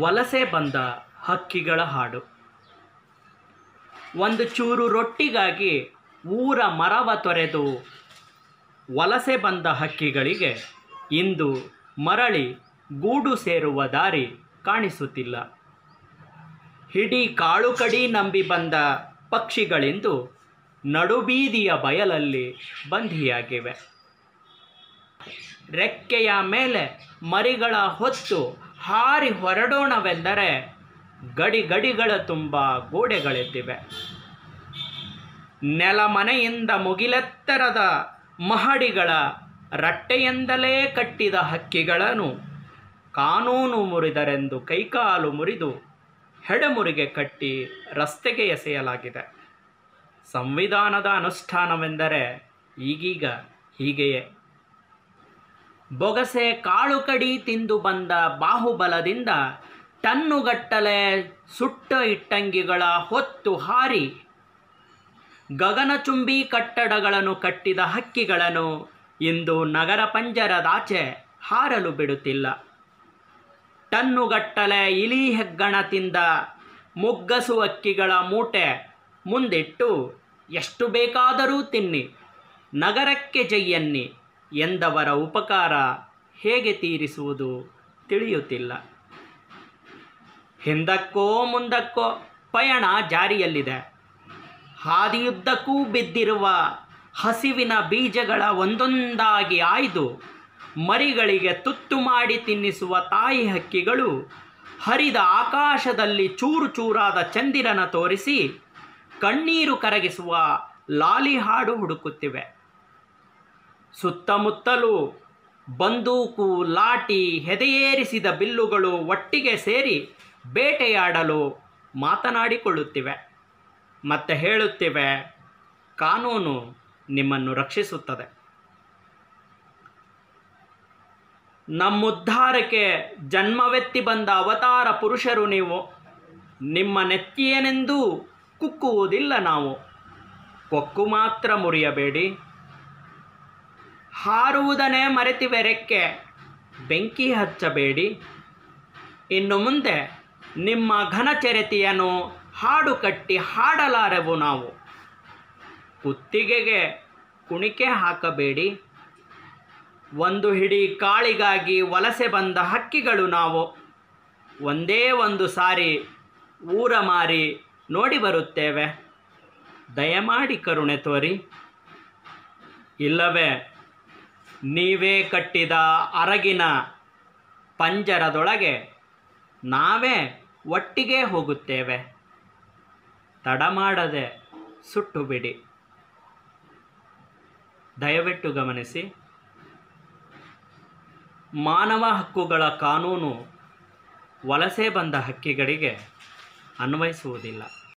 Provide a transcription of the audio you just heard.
ವಲಸೆ ಬಂದ ಹಕ್ಕಿಗಳ ಹಾಡು. ಒಂದು ಚೂರು ರೊಟ್ಟಿಗಾಗಿ ಊರ ಮರವ ತೊರೆದು ವಲಸೆ ಬಂದ ಹಕ್ಕಿಗಳಿಗೆ ಇಂದು ಮರಳಿ ಗೂಡು ಸೇರುವ ದಾರಿ ಕಾಣಿಸುತ್ತಿಲ್ಲ. ಹಿಡಿ ಕಾಳು ಕಡಿ ನಂಬಿ ಬಂದ ಪಕ್ಷಿಗಳಿಂದು ನಡುಬೀದಿಯ ಬಯಲಲ್ಲಿ ಬಂಧಿಯಾಗಿವೆ. ರೆಕ್ಕೆಯ ಮೇಲೆ ಮರಿಗಳ ಹೊತ್ತು ಹಾರಿ ಹೊರಡೋಣವೆಂದರೆ ಗಡಿ ಗಡಿಗಳ ತುಂಬ ಗೋಡೆಗಳೆದ್ದಿವೆ. ನೆಲಮನೆಯಿಂದ ಮುಗಿಲೆತ್ತರದ ಮಹಡಿಗಳ ರಟ್ಟೆಯಿಂದಲೇ ಕಟ್ಟಿದ ಹಕ್ಕಿಗಳನ್ನು ಕಾನೂನು ಮುರಿದರೆಂದು ಕೈಕಾಲು ಮುರಿದು ಹೆಡೆಮುರಿಗೆ ಕಟ್ಟಿ ರಸ್ತೆಗೆ ಎಸೆಯಲಾಗಿದೆ. ಸಂವಿಧಾನದ ಅನುಷ್ಠಾನವೆಂದರೆ ಈಗೀಗ ಹೀಗೆಯೇ. ಬೊಗಸೆ ಕಾಳು ಕಡಿ ತಿಂದು ಬಂದ ಬಾಹುಬಲದಿಂದ ಟನ್ನುಗಟ್ಟಲೆ ಸುಟ್ಟ ಇಟ್ಟಂಗಿಗಳ ಹೊತ್ತು ಹಾರಿ ಗಗನಚುಂಬಿ ಕಟ್ಟಡಗಳನ್ನು ಕಟ್ಟಿದ ಹಕ್ಕಿಗಳನ್ನು ಇಂದು ನಗರ ಪಂಜರದಾಚೆ ಹಾರಲು ಬಿಡುತ್ತಿಲ್ಲ. ಟನ್ನುಗಟ್ಟಲೆ ಇಲಿ ಹೆಗ್ಗಣ ತಿಂದ ಮುಗ್ಗಸು ಅಕ್ಕಿಗಳ ಮೂಟೆ ಮುಂದಿಟ್ಟು, ಎಷ್ಟು ಬೇಕಾದರೂ ತಿನ್ನಿ, ನಗರಕ್ಕೆ ಜಯ್ಯನ್ನಿ ಎಂದವರ ಉಪಕಾರ ಹೇಗೆ ತೀರಿಸುವುದು ತಿಳಿಯುತ್ತಿಲ್ಲ. ಹಿಂದಕ್ಕೋ ಮುಂದಕ್ಕೋ ಪಯಣ ಜಾರಿಯಲ್ಲಿದೆ. ಹಾದಿಯುದ್ದಕ್ಕೂ ಬಿದ್ದಿರುವ ಹಸಿವಿನ ಬೀಜಗಳ ಒಂದೊಂದಾಗಿ ಆಯ್ದು ಮರಿಗಳಿಗೆ ತುತ್ತು ಮಾಡಿ ತಿನ್ನಿಸುವ ತಾಯಿ ಹಕ್ಕಿಗಳು ಹರಿದ ಆಕಾಶದಲ್ಲಿ ಚೂರು ಚೂರಾದ ಚಂದಿರನ ತೋರಿಸಿ ಕಣ್ಣೀರು ಕರಗಿಸುವ ಲಾಲಿ ಹಾಡು ಹುಡುಕುತ್ತಿವೆ. ಸುತ್ತಮುತ್ತಲೂ ಬಂದೂಕು ಲಾಟಿ ಹೆದೆಯೇರಿಸಿದ ಬಿಲ್ಲುಗಳು ಒಟ್ಟಿಗೆ ಸೇರಿ ಬೇಟೆಯಾಡಲು ಮಾತನಾಡಿಕೊಳ್ಳುತ್ತಿವೆ. ಮತ್ತೆ ಹೇಳುತ್ತಿವೆ, ಕಾನೂನು ನಿಮ್ಮನ್ನು ರಕ್ಷಿಸುತ್ತದೆ. ನಮ್ಮುದ್ಧಾರಕ್ಕೆ ಜನ್ಮವೆತ್ತಿ ಬಂದ ಅವತಾರ ಪುರುಷರು ನೀವು. ನಿಮ್ಮ ನೆತ್ತಿಯೇನೆಂದೂ ಕುಕ್ಕುವುದಿಲ್ಲ ನಾವು. ಕೊಕ್ಕು ಮಾತ್ರ ಮುರಿಯಬೇಡಿ. ಹಾರುವುದನ್ನೇ ಮರೆತಿವೆ ರೆಕ್ಕೆ. ಬೆಂಕಿ ಹಚ್ಚಬೇಡಿ. ಇನ್ನು ಮುಂದೆ ನಿಮ್ಮ ಘನಚರಿತೆಯನ್ನು ಹಾಡು ಕಟ್ಟಿ ಹಾಡಲಾರೆವು ನಾವು. ಕುತ್ತಿಗೆಗೆ ಕುಣಿಕೆ ಹಾಕಬೇಡಿ. ಒಂದು ಹಿಡಿ ಕಾಳಿಗಾಗಿ ವಲಸೆ ಬಂದ ಹಕ್ಕಿಗಳು ನಾವು. ಒಂದೇ ಒಂದು ಸಾರಿ ಊರ ಮಾರಿ ನೋಡಿ ಬರುತ್ತೇವೆ. ದಯಮಾಡಿ ಕರುಣೆ ತೋರಿ. ಇಲ್ಲವೇ ನೀವೇ ಕಟ್ಟಿದ ಅರಗಿನ ಪಂಜರದೊಳಗೆ ನಾವೇ ಒಟ್ಟಿಗೆ ಹೋಗುತ್ತೇವೆ. ತಡ ಮಾಡದೆ ಸುಟ್ಟು ಬಿಡಿ. ದಯವಿಟ್ಟು ಗಮನಿಸಿ. ಮಾನವ ಹಕ್ಕುಗಳ ಕಾನೂನು ವಲಸೆ ಬಂದ ಹಕ್ಕಿಗಳಿಗೆ ಅನ್ವಯಿಸುವುದಿಲ್ಲ.